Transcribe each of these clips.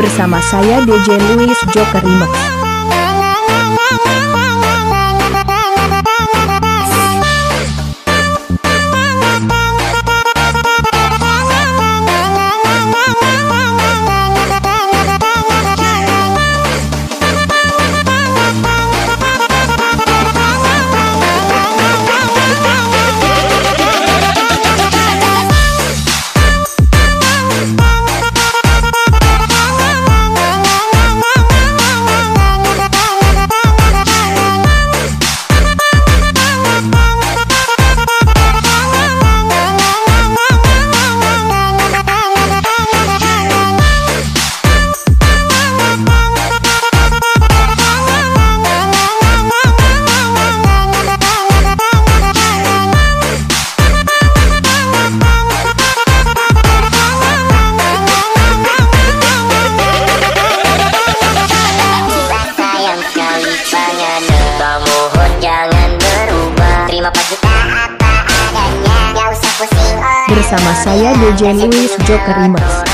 bersama saya DJ Louis Joker Remix. bersama saya DJ Luis Joker Rimas.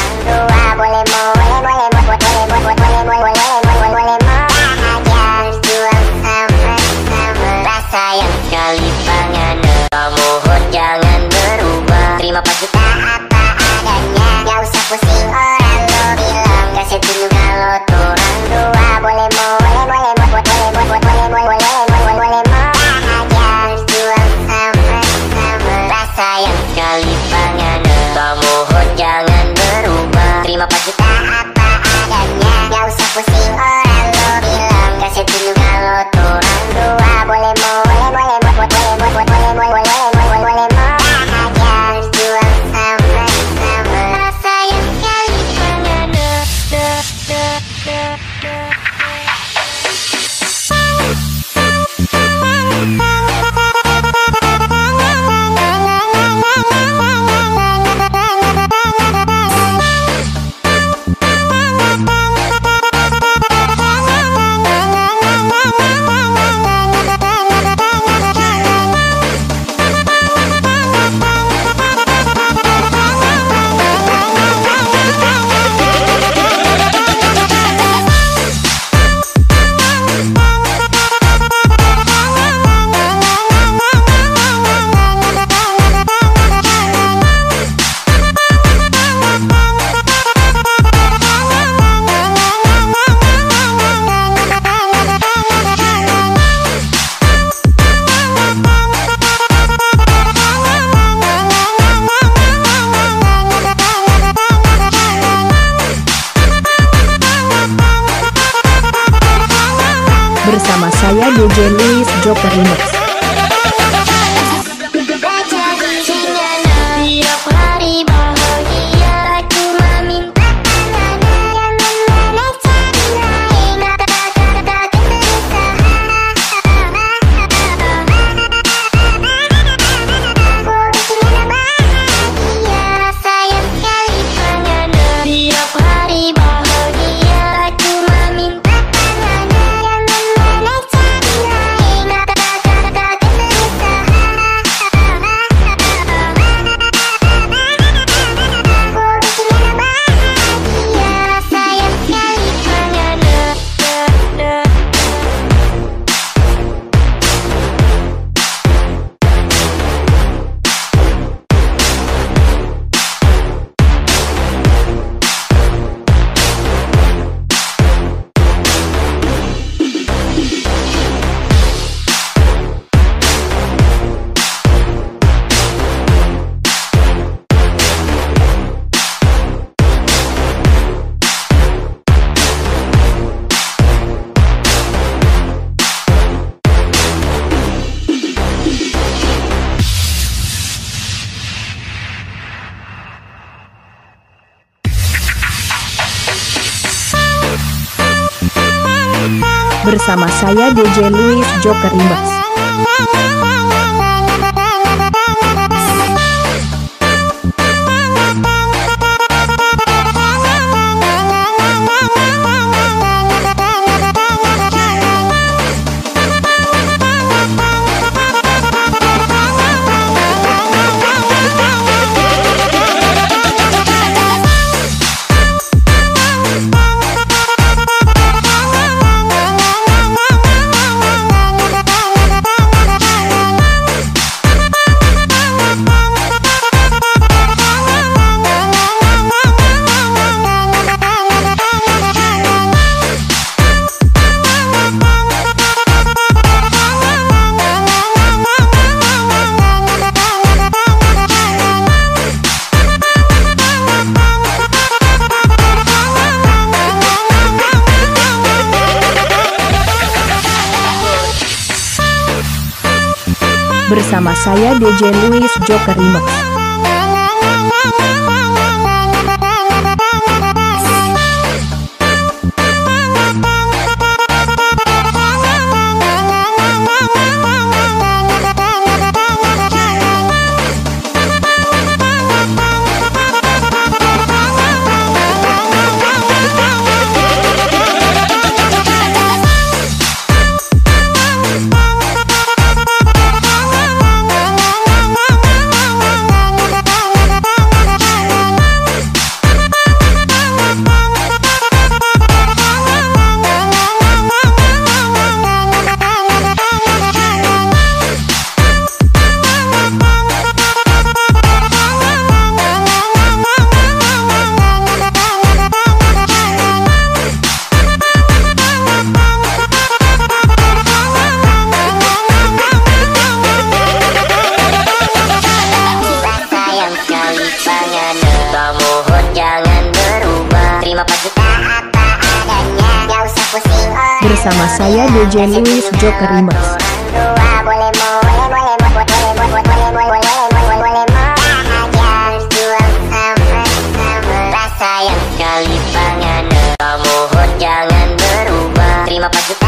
Nima Patrick mix. bersama saya DJ Louis Joker Imbas. Bersama saya DJ Louis Joker Remix. bersama saya DJ Louis Joker Rimas. Terima kasih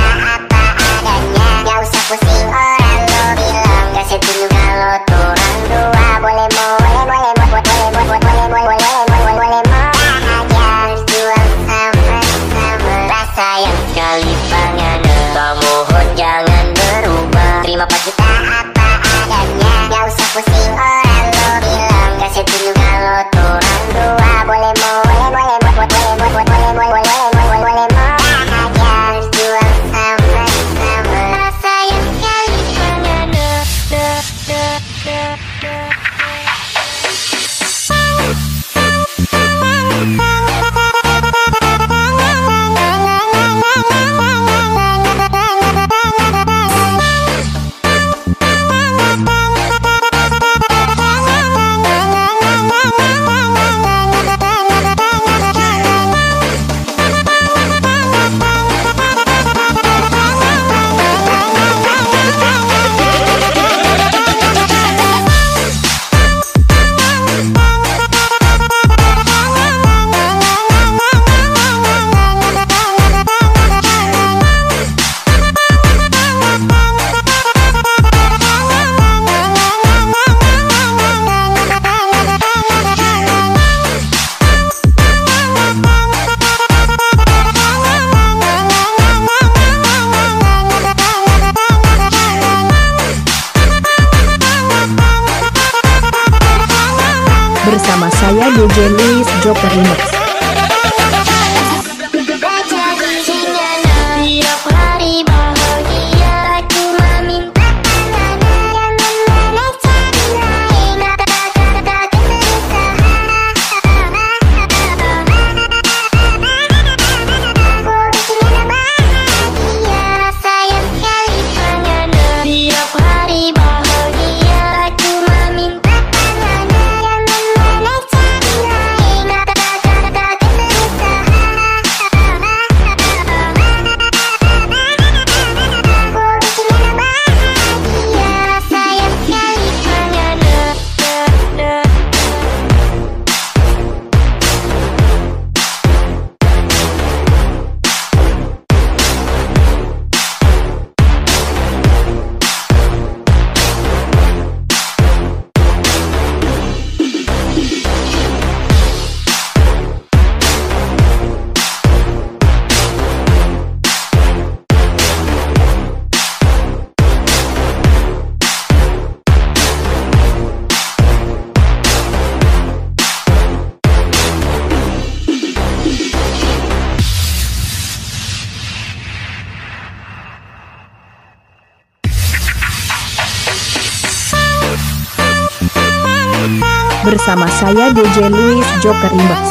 bersama saya DJ Louis Joker Limbas.